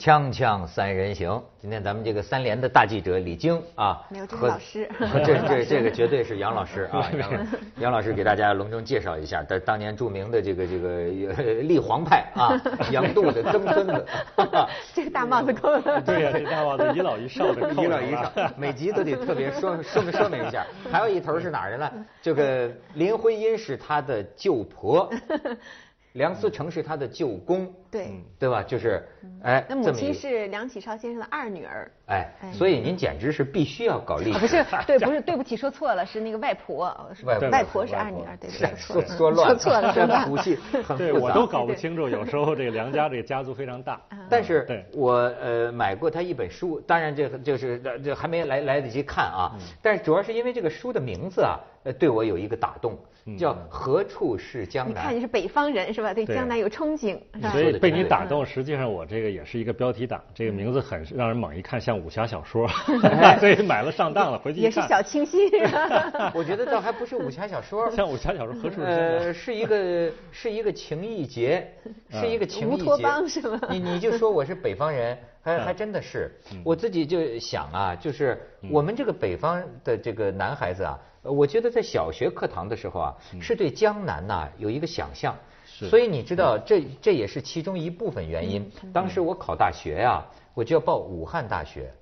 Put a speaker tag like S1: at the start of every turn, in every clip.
S1: 锵锵三人行，今天咱们这个三联的大记者李菁啊，
S2: 没有这是
S1: 和
S2: 老师。
S1: 这这 这个绝对是杨老师啊，杨 老杨老师给大家隆重介绍一下，当当年著名的这个这个呃立皇派啊，杨度的曾孙子，
S2: 这个大帽子扣的。
S3: 对呀、这大帽子一老一少的扣
S1: 一老一少，每集都得特别说说明说明一下。还有一头是哪儿的呢？这个林徽因是他的舅婆，梁思成是他的舅公，
S2: 对，
S1: 对吧？就是哎，
S2: 那母亲是梁启超先生的二女儿。
S1: 哎，
S2: 哎
S1: 所以您简直是必须要搞历
S2: 啊，
S1: 史，
S2: 不是，对，不是，对不起，说错了，是那个外婆，
S1: 外婆
S2: 外婆是二女儿，对
S1: 不
S2: 对，
S1: 说
S2: 说错了
S1: 说乱
S2: 说错了，说乱了。
S1: 谱系很
S3: 对
S1: 复杂
S3: 我都搞不清楚，有时候这个梁家这个家族非常大。
S1: 但是我呃买过他一本书，当然这个就是呃这还没来来得及看啊，
S3: 嗯
S1: 但是主要是因为这个书的名字啊，呃对我有一个打动，
S3: 嗯
S1: 叫何处是江南
S2: 你看你。是北方人是吧？对
S3: 对
S2: 江南有憧憬是吧？
S3: 被你打动，实际上我这个也是一个标题党，这个名字很让人猛一看像武侠小说，所以买了上当了，回去
S2: 也是，小清新。
S1: 我觉得倒还不是武侠小说，
S3: 像武侠小说何处是江
S1: 呃，是一个是一个情义节，是一个情义节。
S2: 乌托邦是吗？
S1: 你你就说我是北方人，还还真的是，我自己就想啊，就是我们这个北方的这个男孩子啊，呃我觉得在小学课堂的时候啊，是对江南呐有一个想象。
S3: 是。
S1: 所以你知道，这这也是其中一部分原因。当时我考大学呀、我就要报武汉大学，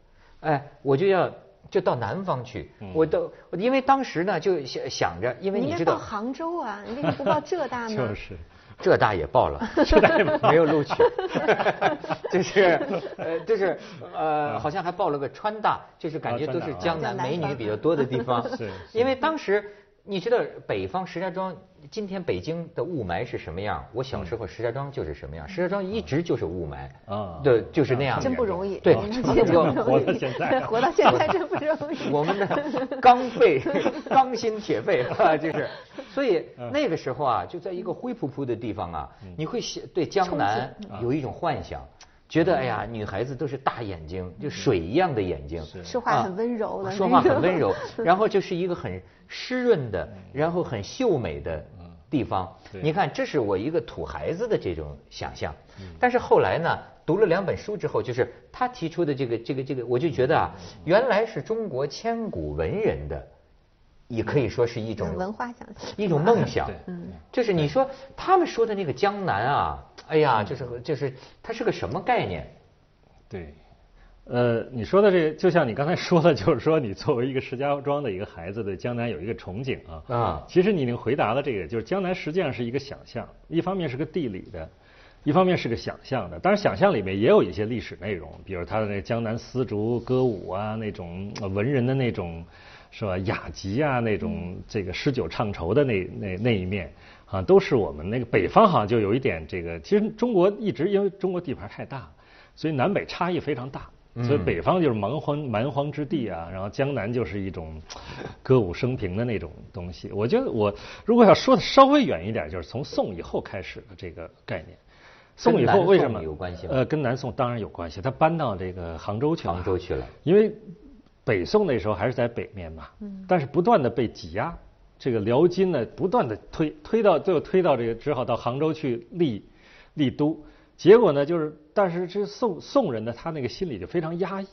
S1: 哎，我就要就到南方去，我都因为当时呢就想想着，因为
S2: 你应该报
S1: 你知道
S2: 杭州啊，你为什么不报浙大呢？
S3: 就是。
S1: 浙大也报了，浙大没有录取，就是呃就是呃好像还报了个川大，就是感觉都是江南美女比较多的地方。
S3: 是是，
S1: 因为当时。你知道北方石家庄，今天北京的雾霾是什么样？我小时候石家庄就是什么样，石家庄一直就是雾霾
S3: 啊
S1: 对，就是那样。
S2: 真不容易，
S1: 对
S2: 您，
S1: 真
S2: 真
S1: 不
S2: 不容易
S3: 活到现在
S2: 对活到现在真不容易。
S1: 我们的钢肺、钢心铁肺啊，就是，所以那个时候啊，就在一个灰扑扑的地方啊，你会想对江南有一种幻想，觉得哎呀，女孩子都是大眼睛，就水一样的眼睛，
S2: 说话很温柔的
S1: 啊说话很温柔，然后就是一个很湿润的，然后很秀美的地方。你看，这是我一个土孩子的这种想象。但是后来呢，读了两本书之后，就是他提出的这个这个这个，我就觉得啊，原来是中国千古文人的，也可以说是一种
S2: 文化想象
S1: 一种梦想。
S2: 嗯
S1: 就是你说他们说的那个江南啊，哎呀，就是就是它是个什么概念？
S3: 对，呃，你说的这个，就像你刚才说的，就是说你作为一个石家庄的一个孩子，对江南有一个憧憬啊。
S1: 啊
S3: 其实你已经回答了这个，就是江南实际上是一个想象，一方面是个地理的，一方面是个想象的。当然，想象里面也有一些历史内容，比如他的那个江南丝竹歌舞啊，那种呃文人的那种是吧雅集啊，那种这个诗酒唱愁的那那那一面啊，都是我们那个北方好像就有一点这个。其实中国一直因为中国地盘太大，所以南北差异非常大。所以北方就是蛮荒蛮荒之地啊，然后江南就是一种歌舞升平的那种东西。我觉得我如果要说的稍微远一点，就是从宋以后开始的这个概念。宋以后为什么
S1: 有关系
S3: 呃，跟南宋当然有关系，他搬到这个杭州去了。
S1: 杭州去了。
S3: 因为北宋那时候还是在北面嘛，但是不断的被挤压，这个辽金呢不断的推推到最后推到这个只好到杭州去立立都，结果呢就是，但是这宋宋人呢他那个心里就非常压抑，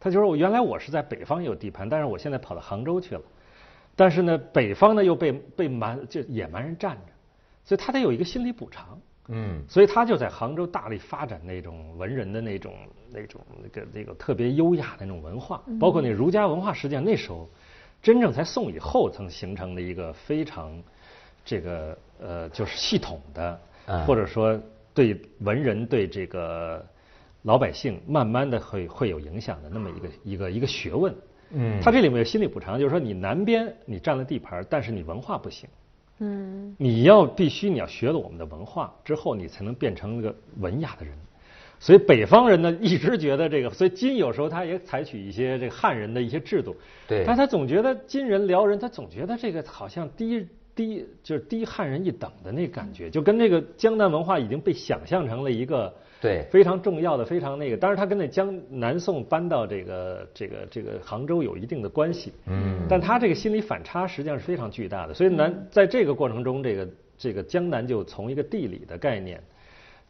S3: 他就说我原来我是在北方有地盘，但是我现在跑到杭州去了，但是呢北方呢又被被蛮就野蛮人占着，所以他得有一个心理补偿。
S1: 嗯。
S3: 所以他就在杭州大力发展那种文人的那种、那种、那个、那个特别优雅的那种文化，包括那儒家文化，实际上那时候真正在宋以后曾形成的一个非常这个呃，就是系统的
S1: 嗯，
S3: 或者说对文人对这个老百姓慢慢的会会有影响的那么一个一个一个学问。
S1: 嗯
S3: 他这里面有心理补偿，就是说你南边你占了地盘，但是你文化不行。
S2: 嗯，
S3: 你要必须你要学了我们的文化之后，你才能变成一个文雅的人。所以北方人呢一直觉得这个，所以金有时候他也采取一些这个汉人的一些制度，
S1: 对
S3: 但他总觉得金人辽人，他总觉得这个好像低低就是低汉人一等的那感觉，就跟那个江南文化已经被想象成了一个
S1: 对
S3: 非常重要的、非常那个。当然，他跟那江南宋搬到这个这个这个杭州有一定的关系。
S1: 嗯
S3: 但他这个心理反差实际上是非常巨大的，所以南在这个过程中，这个这个江南就从一个地理的概念，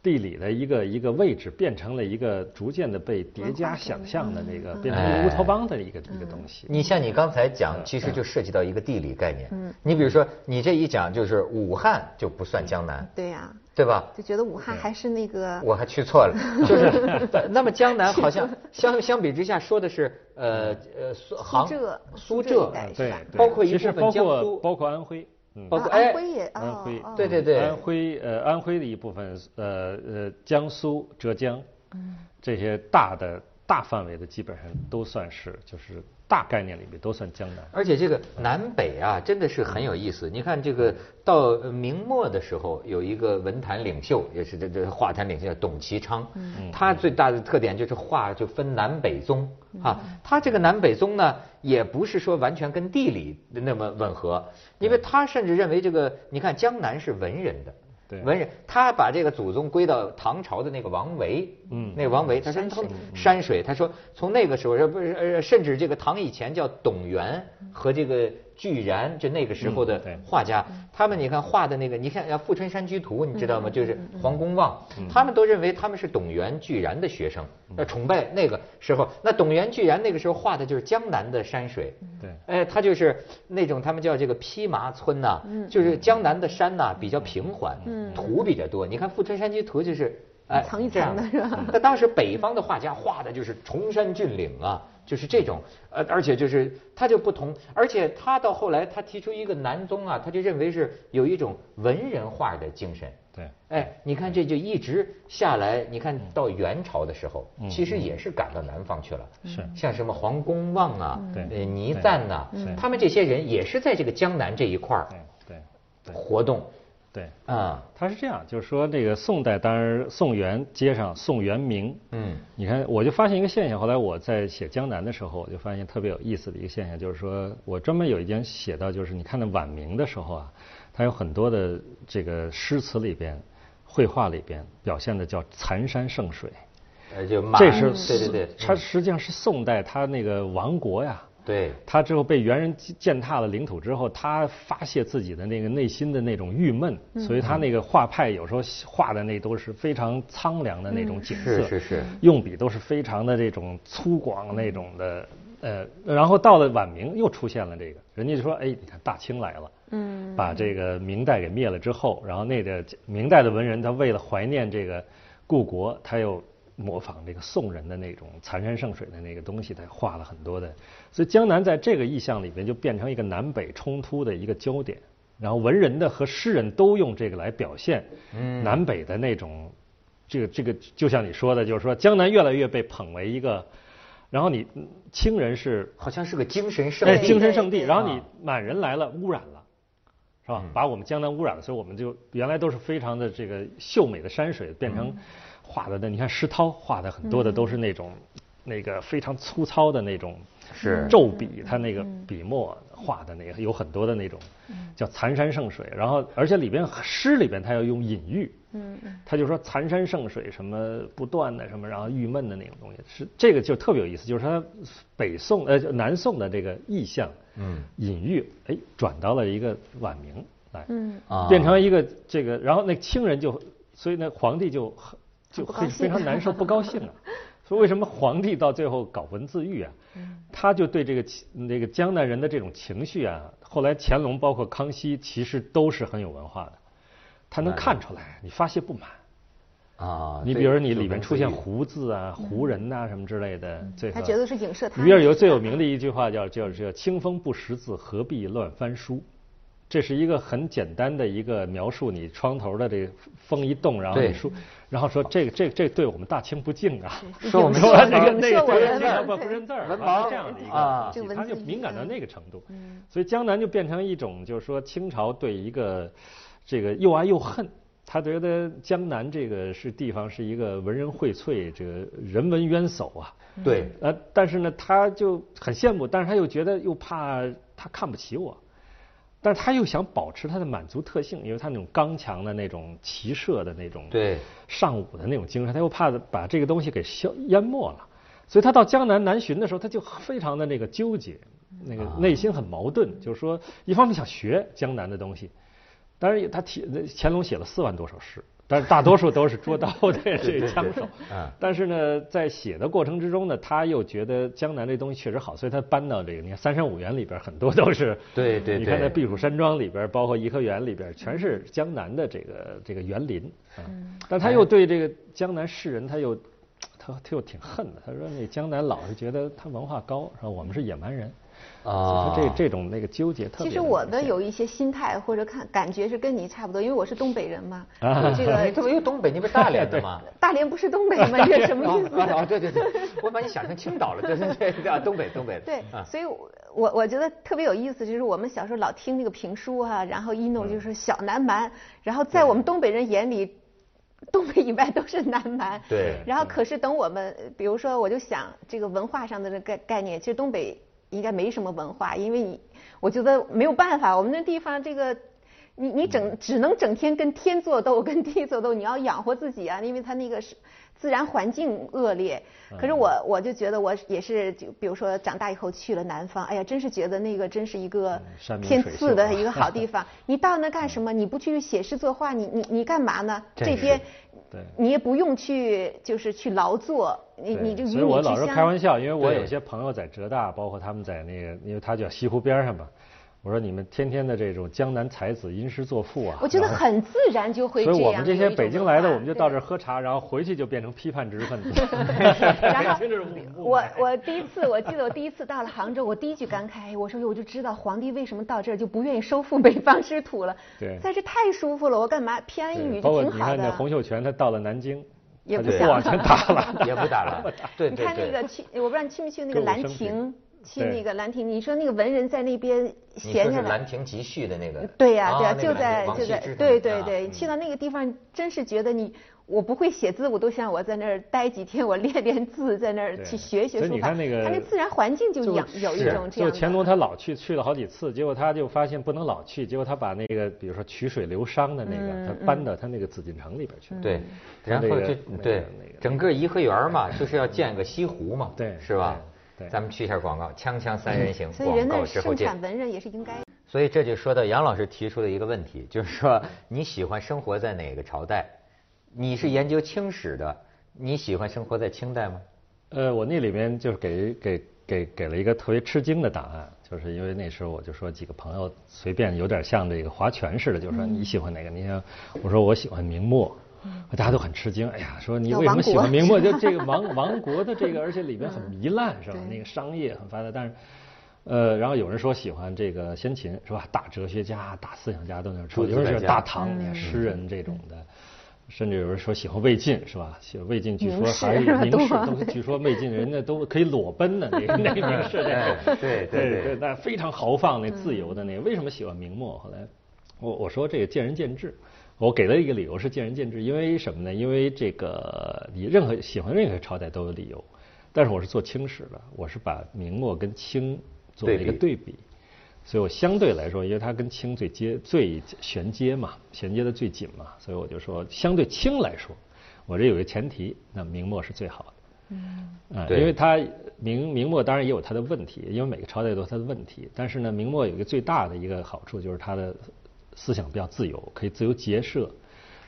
S3: 地理的一个一个位置变成了一个逐渐的被叠加想象的那个，变成一个乌托邦的一个一个东西。
S1: 你像你刚才讲，其实就涉及到一个地理概念。嗯，你比如说，你这一讲就是武汉就不算江南。
S2: 对呀。
S1: 对吧？
S2: 就觉得武汉还是那个。
S1: 我还去错了，就是 那么江南好像 相相比之下说的是呃呃
S2: 苏
S1: 浙苏浙
S3: 对，
S1: 包括一部分江苏，
S3: 包括安徽。
S2: 包括安徽也，
S3: 安徽，
S1: 对对对，
S3: 安徽呃，安徽的一部分，呃呃，江苏、浙江，这些大的大范围的基本上都算是就是。大概念里面都算江南，
S1: 而且这个南北啊，真的是很有意思。你看这个到明末的时候，有一个文坛领袖，也是这这画坛领袖董其昌，他最大的特点就是画就分南北宗啊。他这个南北宗呢，也不是说完全跟地理那么吻合，因为他甚至认为这个，你看江南是文人的。文人，他把这个祖宗归到唐朝的那个王维，嗯，那个王维，他说从山水，他说从那个时候，不是呃，甚至这个唐以前叫董源和这个。巨然，就那个时候的画家，他们你看画的那个，你看要《富春山居图》，你知道吗？就是黄公望，他们都认为他们是董源、巨然的学生，要崇拜那个时候。那董源、巨然那个时候画的就是江南的山水，
S3: 对，
S1: 哎，他就是那种他们叫这个披麻村呐，就是江南的山呐比较平缓，土比较多。你看《富春山居图》就是
S2: 哎这样的是吧？
S1: 那当时北方的画家画的就是崇山峻岭啊。就是这种，呃，而且就是他就不同，而且他到后来他提出一个南宗啊，他就认为是有一种文人画的精神。
S3: 对，
S1: 哎，你看这就一直下来，你看到元朝的时候，其实也是赶到南方去了。
S3: 是，
S1: 像什么黄公望啊，
S3: 对，
S1: 倪瓒呐，他们这些人也是在这个江南这一块儿，
S3: 对，对，
S1: 活动。
S3: 对。啊，他是这样，就是说这个宋代，当然宋元接上宋元明，嗯，你看我就发现一个现象，后来我在写江南的时候，我就发现特别有意思的一个现象，就是说我专门有一篇写到，就是你看那晚明的时候啊，它有很多的这个诗词里边、绘画里边表现的叫残山剩水，
S1: 呃，就
S3: 这是
S1: 对对对，
S3: 它实际上是宋代它那个亡国呀。
S1: 对，
S3: 他之后被元人践踏了领土之后，他发泄自己的那个内心的那种郁闷，所以他那个画派有时候画的那都是非常苍凉的那种景色，
S1: 是是是，
S3: 用笔都是非常的这种粗犷那种的，呃，然后到了晚明又出现了这个，人家就说，哎，你看大清来了，嗯，把这个明代给灭了之后，然后那个明代的文人他为了怀念这个故国，他又。模仿这个宋人的那种残山剩水的那个东西，他画了很多的，所以江南在这个意象里边就变成一个南北冲突的一个焦点。然后文人的和诗人都用这个来表现南北的那种，这个这个就像你说的，就是说江南越来越被捧为一个，然后你清人是
S1: 好像是个精神圣地，
S3: 精神圣地，然后你满人来了污染了，是吧？把我们江南污染了，所以我们就原来都是非常的这个秀美的山水变成。画的那你看石涛画的很多的都是那种，那个非常粗糙的那种
S1: 是。
S3: 皱笔，他那个笔墨画的那个有很多的那种叫残山剩水，然后而且里边诗里边他要用隐喻，嗯他就说残山剩水什么不断的什么然后郁闷的那种东西，是这个就特别有意思，就是他北宋呃南宋的这个意象，嗯。隐喻哎转到了一个晚明来，嗯。啊。变成一个这个，然后那清人就所以那皇帝就很。就很非常难受，不高兴啊！说为什么皇帝到最后搞文字狱啊？他就对这个那个江南人的这种情绪啊，后来乾隆包括康熙其实都是很有文化的，他能看出来你发泄不满啊。你比如你里面出现胡字啊、胡人呐什么之类的，最
S2: 他觉得是影射他。
S3: 鱼儿游最有名的一句话叫叫叫“清风不识字，何必乱翻书”。这是一个很简单的一个描述，你窗头的这个风一动，然后你说，然后说这个这个这对我们大清不敬啊，
S1: 说我们
S3: 说那个那
S2: 个不
S3: 认字儿，不认字儿，是这样的一个，他就敏感到那个程度，所以江南就变成一种，就是说清朝对一个这个又爱又恨，他觉得江南这个是地方是一个文人荟萃，这个人文渊薮啊，
S1: 对，
S3: 呃，但是呢，他就很羡慕，但是他又觉得又怕他看不起我。但是他又想保持他的满族特性，因为他那种刚强的那种骑射的那种
S1: 对
S3: 尚武的那种精神，他又怕把这个东西给消淹没了，所以他到江南南巡的时候，他就非常的那个纠结，那个内心很矛盾，就是说一方面想学江南的东西，当然他提乾隆写了四万多首诗。但是大多数都是捉刀的这个枪手。但是呢，在写的过程之中呢，他又觉得江南这东西确实好，所以他搬到这个，你看《三山五园》里边很多都是。
S1: 对对对。
S3: 你看在避暑山庄里边，包括颐和园里边，全是江南的这个这个园林。嗯。但他又对这个江南士人，他又他他又挺恨的。他说那江南老是觉得他文化高，说我们是野蛮人。啊，这这种那个纠结，
S2: 其实我的有一些心态或者看感觉是跟你差不多，因为我是东北人嘛。
S1: 啊，这个你怎么又东北？你不是大连的吗？
S2: 大连不是东北吗？这什么意思？
S1: 啊，对对对，我把你想成青岛了，对对对，东北东北的。
S2: 对，所以我我觉得特别有意思，就是我们小时候老听那个评书哈，然后一弄就是小南蛮，然后在我们东北人眼里，东北以外都是南蛮。
S1: 对。
S2: 然后可是等我们，比如说，我就想这个文化上的这概概念，其实东北。应该没什么文化，因为你，我觉得没有办法，我们那地方这个，你你整只能整天跟天作斗，跟地作斗，你要养活自己啊，因为他那个是自然环境恶劣。可是我我就觉得我也是，就比如说长大以后去了南方，哎呀，真是觉得那个真是一个天赐的一个好地方。你到那干什么？你不去写诗作画，你你你干嘛呢？这边。
S3: 对，
S2: 你也不用去，就是去劳作，你你就与你
S3: 所以我老是开玩笑，因为我有些朋友在浙大，包括他们在那个，因为他叫西湖边上嘛。我说你们天天的这种江南才子吟诗作赋啊，
S2: 我觉得很自然就会
S3: 这样。所以我们这些北京来的，我们就到这儿喝茶，然后回去就变成批判知识分子。
S2: 然后我我第一次，我记得我第一次到了杭州，我第一句感慨，我说我就知道皇帝为什么到这儿就不愿意收复北方之土了。
S3: 对，
S2: 在这太舒服了，我干嘛偏安一隅就挺
S3: 好的。包括你看那洪秀全，他到了南京，
S2: 也
S3: 不往前打了，
S1: 也不打了。对对
S2: 对。你看那个去，我不知道你去没去那个兰亭。去那个兰亭，你说那个文人在那边闲着。
S1: 兰亭集序的那个。
S2: 对呀，对呀，就在就在，对对对，去到那个地方，真是觉得你，我不会写字，我都想我在那儿待几天，我练练字，在那儿去学学书法。
S3: 你看那个，
S2: 他那自然环境就养有一种这样。
S3: 就乾隆他老去，去了好几次，结果他就发现不能老去，结果他把那个比如说曲水流觞的那个，他搬到他那个紫禁城里边去。
S1: 对，然后就对，整个颐和园嘛，就是要建个西湖嘛，
S3: 对，
S1: 是吧？咱们去一下广告，锵锵三人行，
S2: 广
S1: 告之后见。
S2: 盛产文人也是应该。
S1: 所以这就说到杨老师提出的一个问题，就是说你喜欢生活在哪个朝代？你是研究清史的，你喜欢生活在清代吗？
S3: 呃，我那里面就是给给给给了一个特别吃惊的答案，就是因为那时候我就说几个朋友随便有点像这个划拳似的，就说你喜欢哪个？你想我说我喜欢明末。大家都很吃惊，哎呀，说你为什么喜欢明末？就这个亡亡国的这个，而且里面很糜烂，是吧？那个商业很发达，但是，呃，然后有人说喜欢这个先秦，是吧？大哲学家、大思想家都在那出，有人是大唐，你看诗人这种的，甚至有人说喜欢魏晋，是吧？写魏晋据说还有名士，都据说魏晋人家都可以裸奔的那个那个名士，
S1: 对对 对，
S3: 那非常豪放、那自由的那个。为什么喜欢明末？后来我我说这个见仁见智。我给了一个理由是见仁见智，因为什么呢？因为这个你任何喜欢任何朝代都有理由，但是我是做清史的，我是把明末跟清做了一个对比，所以我相对来说，因为它跟清最接最衔接嘛，衔接的最紧嘛，所以我就说相对清来说，我这有一个前提，那明末是最好的。嗯，啊，因为它明明末当然也有它的问题，因为每个朝代都有它的问题，但是呢，明末有一个最大的一个好处就是它的。思想比较自由，可以自由结社、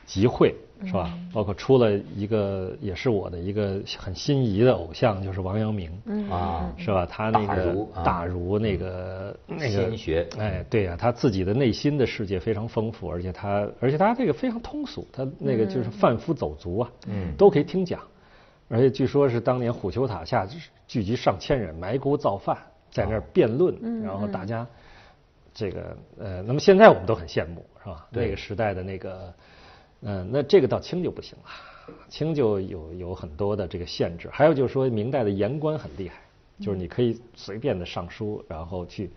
S3: 集会，是吧？包括出了一个，也是我的一个很心仪的偶像，就是王阳明，啊，是吧？他那个大儒那个那个
S1: 心学，
S3: 哎，对呀，他自己的内心的世界非常丰富，而且他而且他这个非常通俗，他那个就是贩夫走卒啊，嗯，都可以听讲，而且据说是当年虎丘塔下聚集上千人埋锅造饭，在那儿辩论，然后大家。这个呃，那么现在我们都很羡慕，是吧？那个时代的那个，嗯，那这个到清就不行了，清就有有很多的这个限制。还有就是说，明代的言官很厉害，就是你可以随便的上书，然后去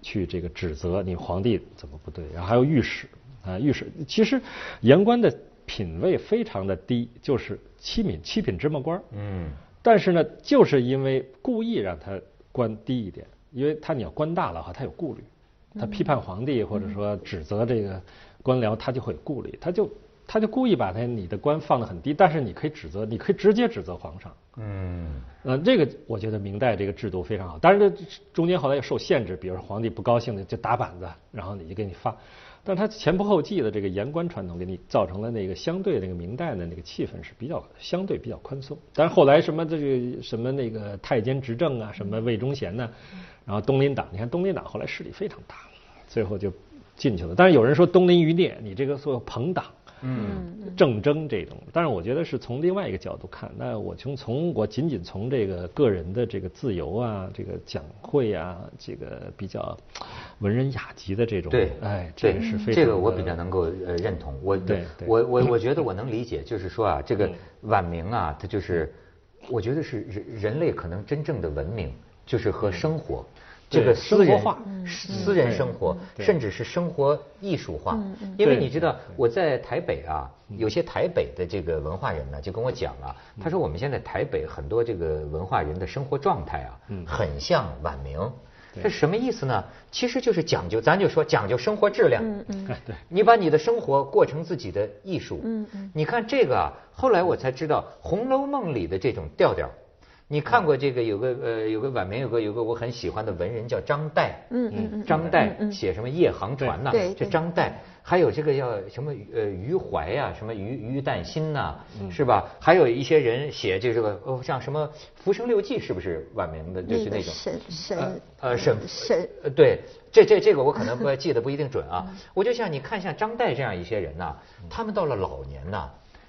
S3: 去这个指责你皇帝怎么不对。然后还有御史啊，御史其实言官的品位非常的低，就是七品七品芝麻官。嗯。但是呢，就是因为故意让他官低一点，因为他你要官大了哈，他有顾虑。他批判皇帝，或者说指责这个官僚，他就会有顾虑，他就他就故意把他你的官放得很低，但是你可以指责，你可以直接指责皇上。嗯，呃，这个我觉得明代这个制度非常好，但是这中间后来又受限制，比如说皇帝不高兴的就打板子，然后你就给你发，但是他前仆后继的这个言官传统，给你造成了那个相对那个明代的那个气氛是比较相对比较宽松。但是后来什么这个什么那个太监执政啊，什么魏忠贤呢，然后东林党，你看东林党后来势力非常大，最后就进去了。但是有人说东林余孽，你这个所有朋党。嗯，政争这种，但是我觉得是从另外一个角度看。那我从从我仅仅从这个个人的这个自由啊，这个讲会啊，这个比较文人雅集的这种，
S1: 对，
S3: 哎，这个是非常
S1: 这个我比较能够呃认同。我
S3: 对，
S1: 我我我觉得我能理解，就是说啊，这个晚明啊，它就是，我觉得是人人类可能真正的文明，就是和生活。这个私人化、私人生活，甚至是生活艺术化。因为你知道，我在台北啊，有些台北的这个文化人呢，就跟我讲啊，他说我们现在台北很多这个文化人的生活状态啊，很像晚明。这什么意思呢？其实就是讲究，咱就说讲究生活质量。嗯嗯。对。你把你的生活过成自己的艺术。嗯嗯。你看这个啊，后来我才知道《红楼梦》里的这种调调。你看过这个有个呃有个晚明有个有个我很喜欢的文人叫张岱，嗯张岱写什么夜航船呐？这张岱还有这个叫什么呃余怀呀，什么余余旦心呐，是吧？还有一些人写这个哦像什么《浮生六记》是不是晚明的？就是那种
S2: 沈沈
S1: 呃沈
S2: 沈
S1: 呃对，这这这个我可能不记得不一定准啊。我就像你看像张岱这样一些人呐，他们到了老年呐。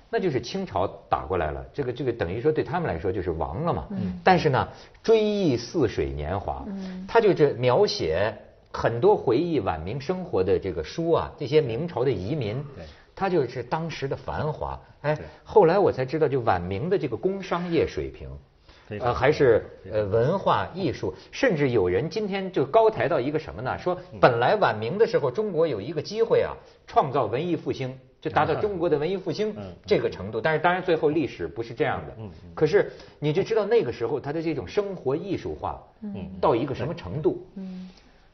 S1: 那就是清朝打过来了，这个这个等于说对他们来说就是亡了嘛。嗯。但是呢，追忆似水年华，嗯，他就这描写很多回忆晚明生活的这个书啊，这些明朝的移民，对，他就是当时的繁华。哎，后来我才知道，就晚明的这个工商业水平，呃，还是呃文化艺术，甚至有人今天就高抬到一个什么呢？说本来晚明的时候，中国有一个机会啊，创造文艺复兴。就达到中国的文艺复兴这个程度，但是当然最后历史不是这样的。可是你就知道那个时候他的这种生活艺术化到一个什么程度？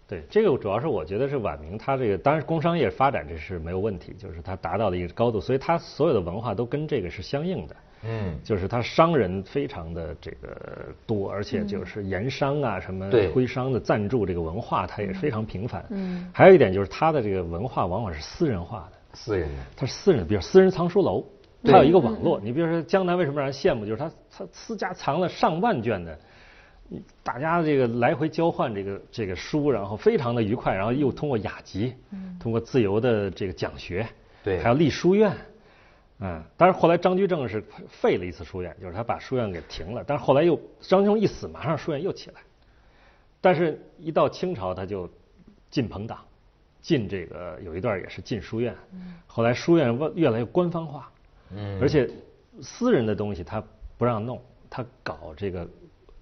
S3: 对，这个主要是我觉得是晚明，他这个当然工商业发展这是没有问题，就是他达到了一个高度，所以他所有的文化都跟这个是相应的。嗯，就是他商人非常的这个多，而且就是盐商啊什么徽商的赞助这个文化，它也非常频繁。嗯，还有一点就是他的这个文化往往是私人化的。
S1: 私人的，
S3: 它是私人，比如私人藏书楼，它有一个网络。你比如说江南为什么让人羡慕，就是它它私家藏了上万卷的，大家这个来回交换这个这个书，然后非常的愉快，然后又通过雅集，通过自由的这个讲学，
S1: 对，
S3: 还要立书院，嗯，但是后来张居正是废了一次书院，就是他把书院给停了，但是后来又张居正一死，马上书院又起来，但是一到清朝他就进朋党。进这个有一段也是进书院，后来书院越来越官方化，而且私人的东西他不让弄，他搞这个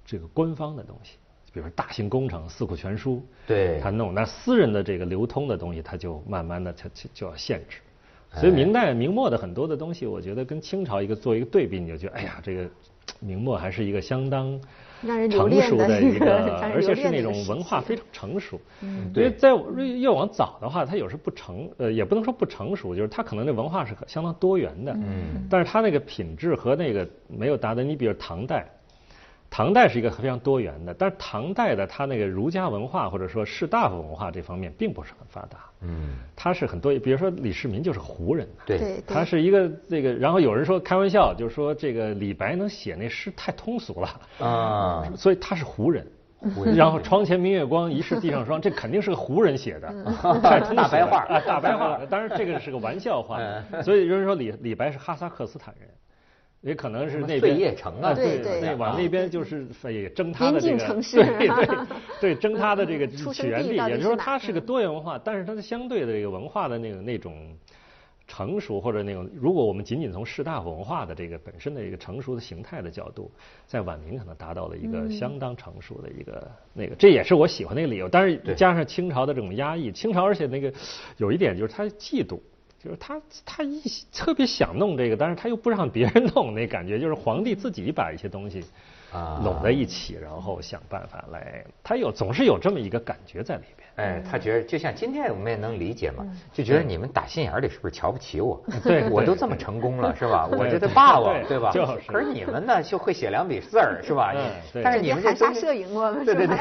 S3: 这个官方的东西，比如说大型工程《四库全书》，
S1: 对，
S3: 他弄那私人的这个流通的东西，他就慢慢的他就就要限制。所以明代明末的很多的东西，我觉得跟清朝一个做一个对比，你就觉得哎呀，这个明末还是一个相当。成熟的一个，而且是那种文化非常成熟。嗯，因为在越往早的话，它有时不成，呃，也不能说不成熟，就是它可能那文化是相当多元的。嗯，但是它那个品质和那个没有达到。你比如唐代。唐代是一个非常多元的，但是唐代的它那个儒家文化或者说士大夫文化这方面并不是很发达。嗯，它是很多，比如说李世民就是胡人。
S1: 对，
S3: 他是一个这个，然后有人说开玩笑，就是说这个李白能写那诗太通俗了。啊，所以他是胡人。然后床前明月光，疑是地上霜，这肯定是个胡人写的，太通俗
S1: 大白话。
S3: 啊，大白话。当然这个是个玩笑话，所以有人说李李白是哈萨克斯坦人。也可能是那边，
S1: 啊，
S2: 对
S3: 对，那往那边就是也争他的这个，对对 对，争他的这个起源地，也就是说它是个多元文化，但是它的相对的这个文化的那个那种成熟或者那种，如果我们仅仅从士大夫文化的这个本身的一个成熟的形态的角度，在晚明可能达到了一个相当成熟的一个那个，这也是我喜欢那个理由。但是加上清朝的这种压抑，清朝而且那个有一点就是他嫉妒。就是他，他一特别想弄这个，但是他又不让别人弄，那感觉就是皇帝自己把一些东西拢在一起，然后想办法来，他有总是有这么一个感觉在里边。
S1: 哎，他觉得就像今天我们也能理解嘛，就觉得你们打心眼里是不是瞧不起我？
S3: 对，
S1: 我都这么成功了，是吧？我这得霸王，对吧？
S3: 就
S1: 可是你们呢，就会写两笔字儿，是吧？但是你们
S2: 海沙摄影我们
S1: 对对对。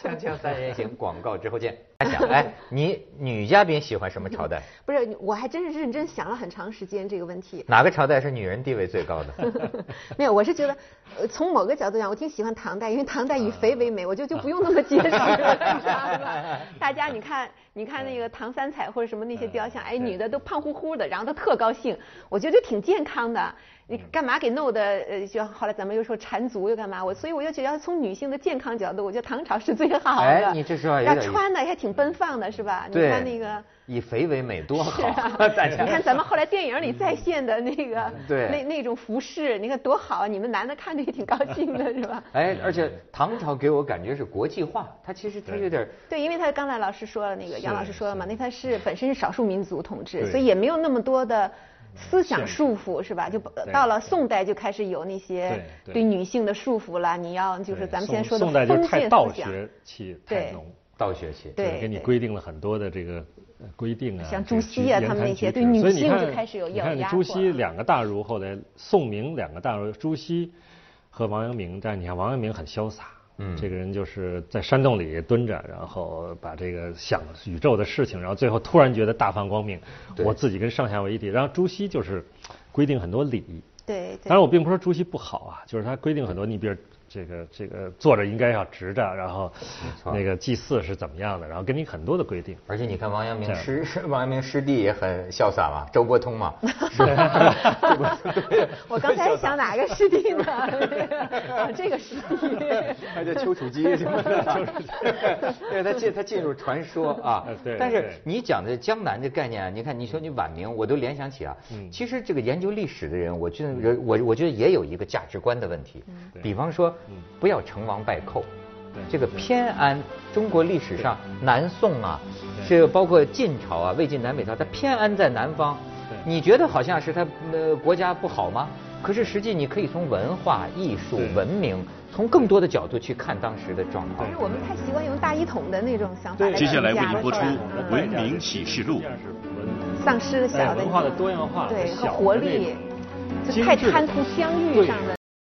S1: 锵锵三人行，广告之后见。想，哎，你女嘉宾喜欢什么朝代？
S2: 不是，我还真是认真想了很长时间这个问题。
S1: 哪个朝代是女人地位最高的？
S2: 没有，我是觉得，呃，从某个角度讲，我挺喜欢唐代，因为唐代以肥为美，我就就不用那么结实，大家你看，你看那个唐三彩或者什么那些雕像，哎，女的都胖乎乎的，然后都特高兴，我觉得挺健康的。你干嘛给弄的？呃，就后来咱们又说缠足又干嘛？我所以我就觉得从女性的健康角度，我觉得唐朝是最好的。
S1: 哎，你这说
S2: 要穿的还挺奔放的，是吧？你看那个
S1: 以肥为美多好。
S2: 你看咱们后来电影里再现的那个，
S1: 对，
S2: 那那种服饰，你看多好，你们男的看着也挺高兴的，是吧？
S1: 哎，而且唐朝给我感觉是国际化，它其实它有点。
S2: 对，因为他刚才老师说了那个杨老师说了嘛，那他是本身是少数民族统治，所以也没有那么多的。思想束缚是吧？就到了宋代就开始有那些对女性的束缚了。你要就是咱们先说的封建思
S3: 道学气太浓，
S1: 道学气，
S2: 对，
S3: 给你规定了很多的这个规定啊。
S2: 像朱熹啊，他们那些对女性就开始有压
S3: 你看朱熹两个大儒，后来宋明两个大儒，朱熹和王阳明，但你看王阳明很潇洒。嗯，这个人就是在山洞里蹲着，然后把这个想宇宙的事情，然后最后突然觉得大放光明，我自己跟上下为一体。然后朱熹就是规定很多礼，
S2: 对，
S3: 当然我并不是说朱熹不好啊，就是他规定很多，你比如。这个这个坐着应该要直着，然后那个祭祀是怎么样的，然后给你很多的规定。
S1: 而且你看王阳明师 王阳明师弟也很潇洒嘛，周伯通嘛。
S2: 我刚才想哪个师弟呢？这个师弟。
S1: 他叫丘处机什么的？对，他进他进入传说啊。
S3: 对。
S1: 但是你讲的江南这概念啊，你看你说你晚明，我都联想起啊。嗯。其实这个研究历史的人，我觉得我我觉得也有一个价值观的问题。嗯。比方说。不要成王败寇，这个偏安中国历史上南宋啊，这个包括晋朝啊、魏晋南北朝，它偏安在南方。你觉得好像是它呃国家不好吗？可是实际你可以从文化艺术、文明，从更多的角度去看当时的状况。
S2: 可是我们太习惯用大一统的那种想法
S4: 接下来为您播出《文明启示录》。
S2: 丧失了小
S3: 文化的多样化、
S2: 对和活力，就太贪图疆域上的。